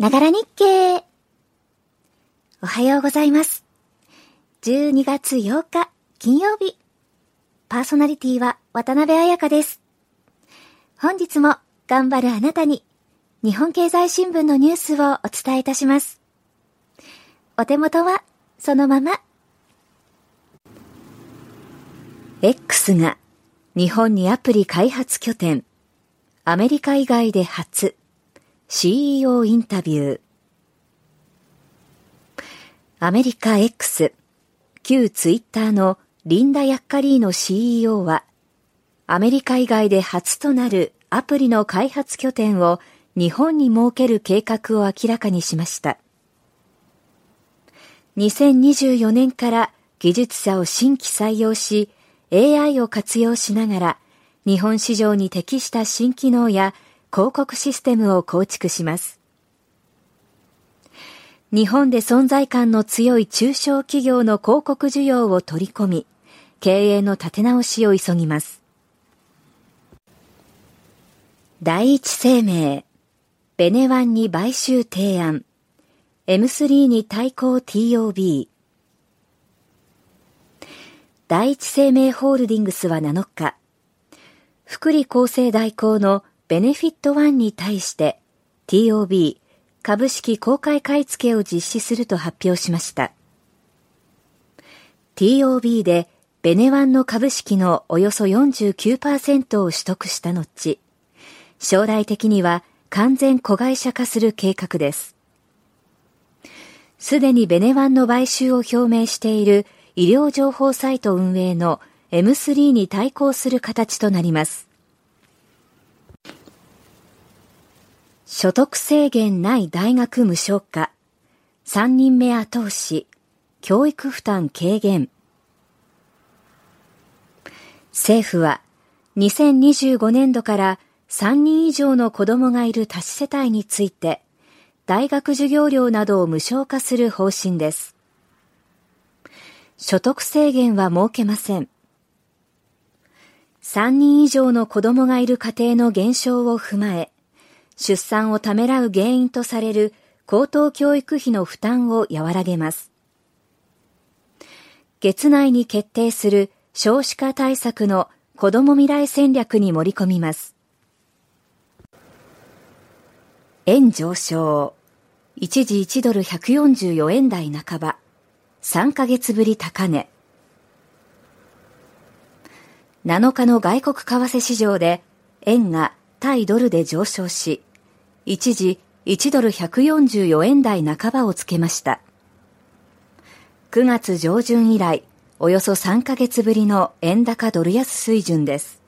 ながら日経。おはようございます。12月8日金曜日。パーソナリティは渡辺彩香です。本日も頑張るあなたに日本経済新聞のニュースをお伝えいたします。お手元はそのまま。X が日本にアプリ開発拠点、アメリカ以外で初、CEO インタビュー。アメリカ X、旧ツイッターのリンダ・ヤッカリーノ CEO は、アメリカ以外で初となるアプリの開発拠点を日本に設ける計画を明らかにしました。2024年から技術者を新規採用し、AI を活用しながら、日本市場に適した新機能や広告システムを構築します。日本で存在感の強い中小企業の広告需要を取り込み、経営の立て直しを急ぎます。第一生命、ベネワンに買収提案、M3 に対抗 TOB、第一生命ホールディングスは7日、福利厚生代行のベネフィットワンに対して TOB 株式公開買い付けを実施すると発表しました。TOB でベネワンの株式のおよそ49%を取得した後、将来的には完全子会社化する計画です。すでにベネワンの買収を表明している医療情報サイト運営の M3 に対抗する形となります。所得制限ない大学無償化、3人目後押し、教育負担軽減。政府は2025年度から3人以上の子供がいる多子世帯について、大学授業料などを無償化する方針です。所得制限は設けません。3人以上の子供がいる家庭の減少を踏まえ、出産をためらう原因とされる高等教育費の負担を和らげます。月内に決定する少子化対策の子供未来戦略に盛り込みます。円上昇。一時1ドル144円台半ば。3ヶ月ぶり高値。7日の外国為替市場で円が対ドルで上昇し、一時1ドル144円台半ばをつけました。9月上旬以来、およそ3ヶ月ぶりの円高ドル安水準です。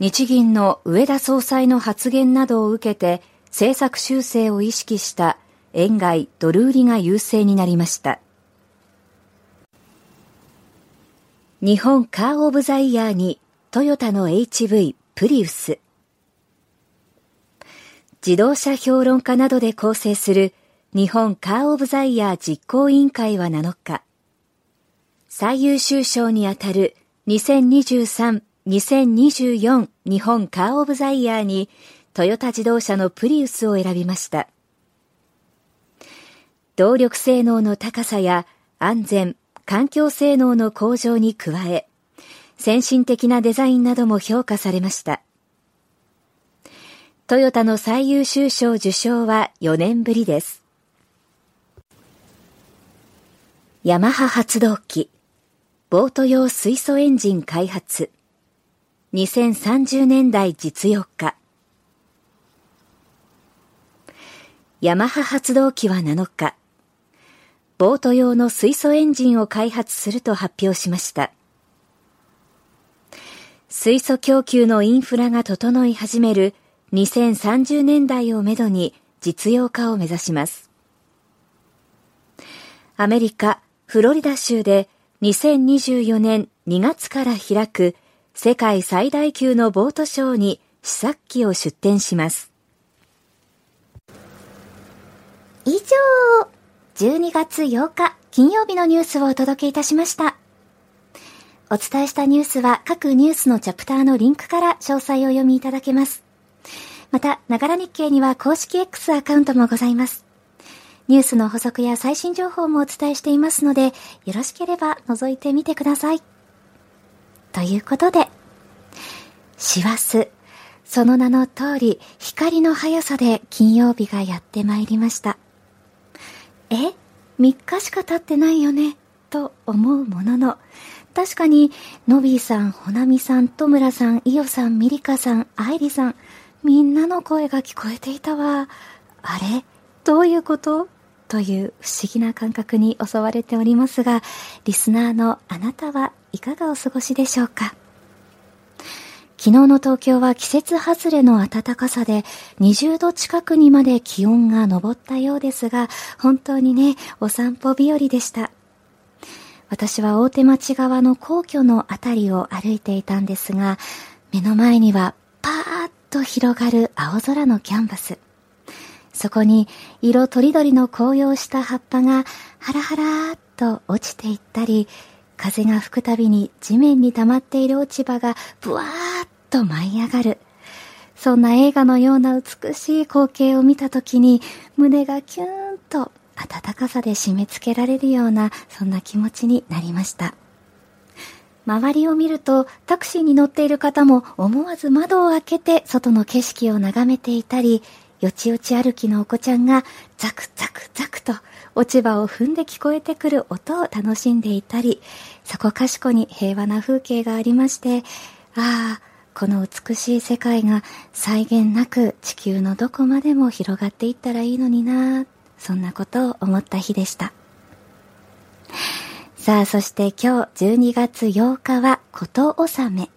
日銀の上田総裁の発言などを受けて政策修正を意識した円買いドル売りが優勢になりました。日本カーオブザイヤーにトヨタの HV プリウス。自動車評論家などで構成する日本カーオブザイヤー実行委員会は7日、最優秀賞にあたる2023-2024日本カーオブザイヤーにトヨタ自動車のプリウスを選びました。動力性能の高さや安全、環境性能の向上に加え、先進的なデザインなども評価されました。トヨタの最優秀賞受賞は4年ぶりです。ヤマハ発動機、ボート用水素エンジン開発、2030年代実用化。ヤマハ発動機は7日、ボート用の水素エンジンを開発すると発表しました。水素供給のインフラが整い始める2030年代をめどに実用化を目指します。アメリカ・フロリダ州で2024年2月から開く世界最大級のボートショーに試作機を出展します。以上12月8日金曜日のニュースをお届けいたしました。お伝えしたニュースは各ニュースのチャプターのリンクから詳細を読みいただけます。また、ながら日経には公式 X アカウントもございます。ニュースの補足や最新情報もお伝えしていますので、よろしければ覗いてみてください。ということで、師走、その名の通り、光の速さで金曜日がやってまいりました。え ?3 日しか経ってないよねと思うものの、確かに、のびーさん、ほなみさん、とむらさん、いよさん、みりかさん、あいりさん、みんなの声が聞こえていたわ。あれ？どういうこと？という不思議な感覚に襲われておりますが、リスナーのあなたはいかがお過ごしでしょうか？昨日の東京は季節外れの暖かさで20度近くにまで気温が上ったようですが、本当にね、お散歩日和でした。私は大手町側の皇居のあたりを歩いていたんですが、目の前にはパーッと広がる青空のキャンバス。そこに色とりどりの紅葉した葉っぱがハラハラーっと落ちていったり、風が吹くたびに地面に溜まっている落ち葉がブワーッと舞い上がる。そんな映画のような美しい光景を見たときに胸がキューンと暖かさで締め付けられるようなそんな気持ちになりました。周りを見るとタクシーに乗っている方も思わず窓を開けて外の景色を眺めていたり、よちよち歩きのお子ちゃんがザクザクザクと落ち葉を踏んで聞こえてくる音を楽しんでいたり、そこかしこに平和な風景がありまして、ああ、この美しい世界が際限なく地球のどこまでも広がっていったらいいのになそんなことを思った日でした。さあ、そして今日12月8日はこと納め。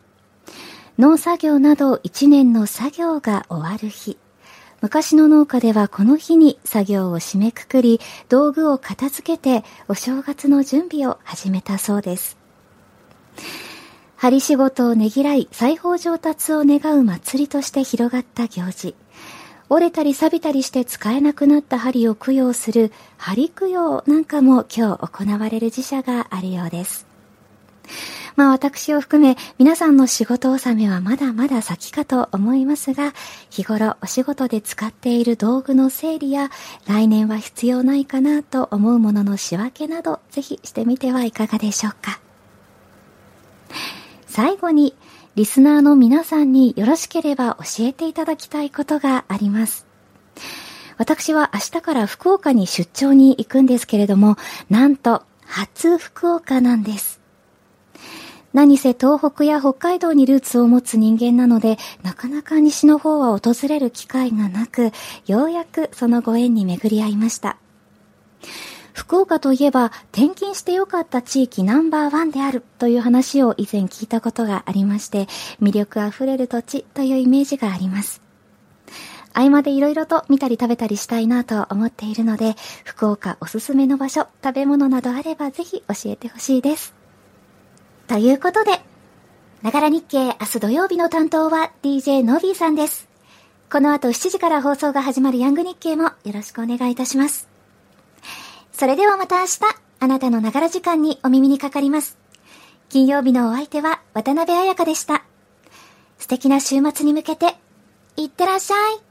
農作業など1年の作業が終わる日。昔の農家ではこの日に作業を締めくくり、道具を片付けてお正月の準備を始めたそうです。針仕事をねぎらい、裁縫上達を願う祭りとして広がった行事。折れたり錆びたりして使えなくなった針を供養する針供養なんかも今日行われる自社があるようです。まあ私を含め皆さんの仕事納めはまだまだ先かと思いますが、日頃お仕事で使っている道具の整理や来年は必要ないかなと思うものの仕分けなどぜひしてみてはいかがでしょうか。最後に、リスナーの皆さんによろしければ教えていただきたいことがあります。私は明日から福岡に出張に行くんですけれども、なんと初福岡なんです。何せ東北や北海道にルーツを持つ人間なので、なかなか西の方は訪れる機会がなく、ようやくそのご縁に巡り合いました。福岡といえば転勤してよかった地域ナンバーワンであるという話を以前聞いたことがありまして、魅力あふれる土地というイメージがあります。合間でいろいろと見たり食べたりしたいなと思っているので、福岡おすすめの場所、食べ物などあればぜひ教えてほしいです。ということで、ながら日経明日土曜日の担当は DJ のびーさんです。この後7時から放送が始まるヤング日経もよろしくお願いいたします。それではまた明日、あなたのながら時間にお耳にかかります。金曜日のお相手は渡辺彩香でした。素敵な週末に向けて、いってらっしゃい。